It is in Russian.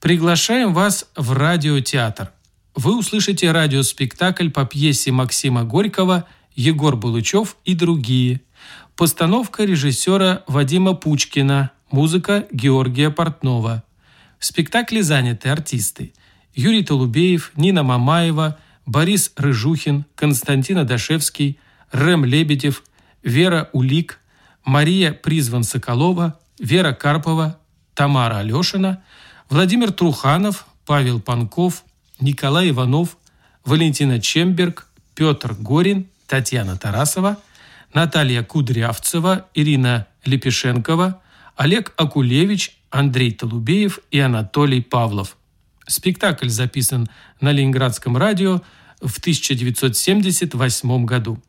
Приглашаем вас в радиотеатр. Вы услышите радиоспектакль по пьесе Максима Горького «Егор Булычев и другие». Постановка режиссера Вадима Пучкина, музыка Георгия Портнова. В спектакле заняты артисты Юрий Толубеев, Нина Мамаева, Борис Рыжухин, Константин Адашевский, Рэм Лебедев, Вера Улик, Мария Призван-Соколова, Вера Карпова, Тамара Алешина, Владимир Труханов, Павел Панков, Николай Иванов, Валентина Чемберг, Петр Горин, Татьяна Тарасова, Наталья Кудрявцева, Ирина Лепешенкова, Олег Акулевич, Андрей Толубеев и Анатолий Павлов. Спектакль записан на Ленинградском радио в 1978 году.